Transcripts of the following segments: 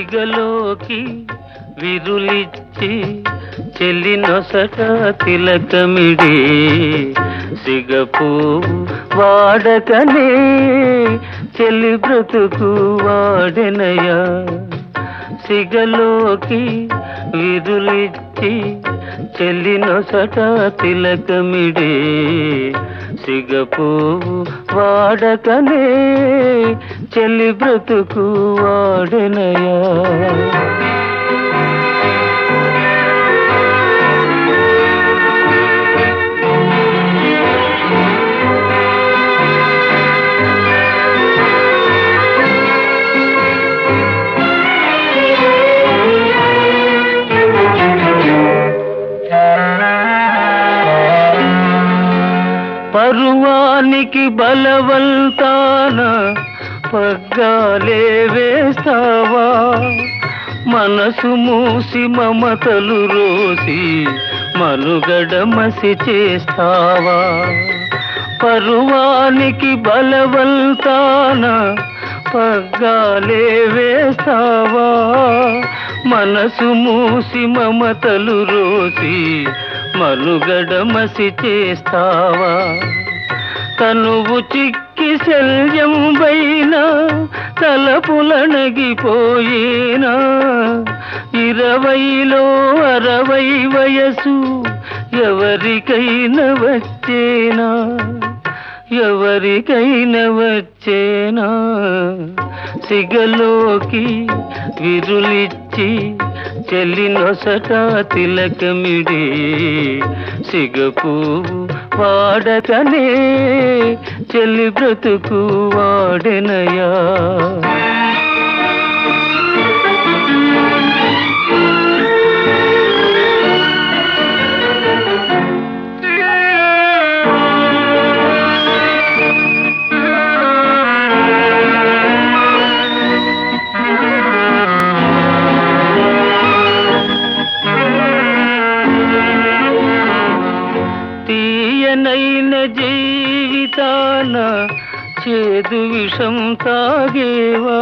సిగలోకి విరులిచ్చి చెల్లి నొసట తిలకమిడి సిగపు వాడకనే చెల్లి బ్రతుకు వాడెనయా సిగలోకి విధులిచ్చి చెల్లి నొసట తిలకమిడి సిగపు వాడకనే చెల్లి బ్రతుకు వాడనయా పరువానికి బలవంతాన పగ్గాలే వేస్తావా? మనసు మూసి మమతలు రోసి మనుగడ మసి చేస్తావా? పరువానికి బలవంతాన పగ్గాలే వేస్తావా? మనసు మూసి మమతలు రోసి మనుగడ మసి చేస్తావా? తనువు చిక్కి శల్యం పైన తలపులనగిపోయేనా? ఇరవైలో అరవై వయసు ఎవరికైనా వచ్చేనా? ఎవరికైనా వచ్చేనా? సిగలోకి విరులిచ్చి చెల్లినొసట తిలకమిడి సిగపు వాడకనే చెల్లి బ్రతుకు వాడెనయా? జీవితాన చేదు విషం తాగేవా?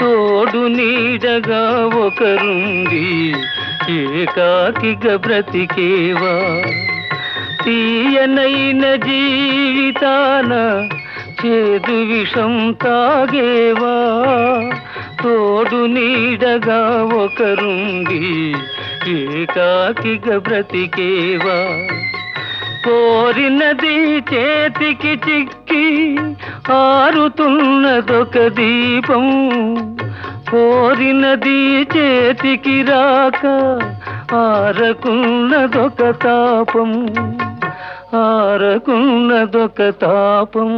తోడు నీడగా ఒకరుంది ఏకాకిగా బ్రతికేవా? తీయనైన జీవితాన చేదు విషం తాగేవా? తోడు నీడగా ఒకరుంది ఏకాకిగా బ్రతికేవా? కోరినది చేతికి చిక్కి ఆరుతున్నదొక దీపం. కోరినది చేతికి రాక ఆరకున్నదొక తాపం. ఆరకున్నదొక తాపం.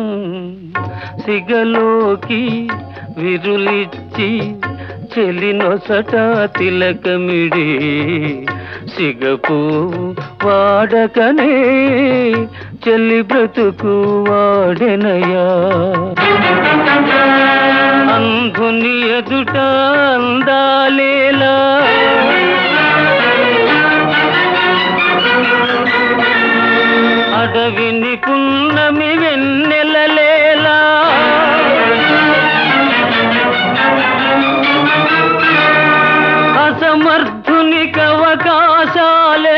సిగలోకి విరులిచ్చి చెలినొసట తిలకమిడి సిగపు వాడకనే చెల్లి బ్రతుకు వాడెనయా. అంధుని ఎదుట అందాలేలా. అడవిని పున్నమి వెన్నెలలేలా అసమర్థ ఆకాశాలే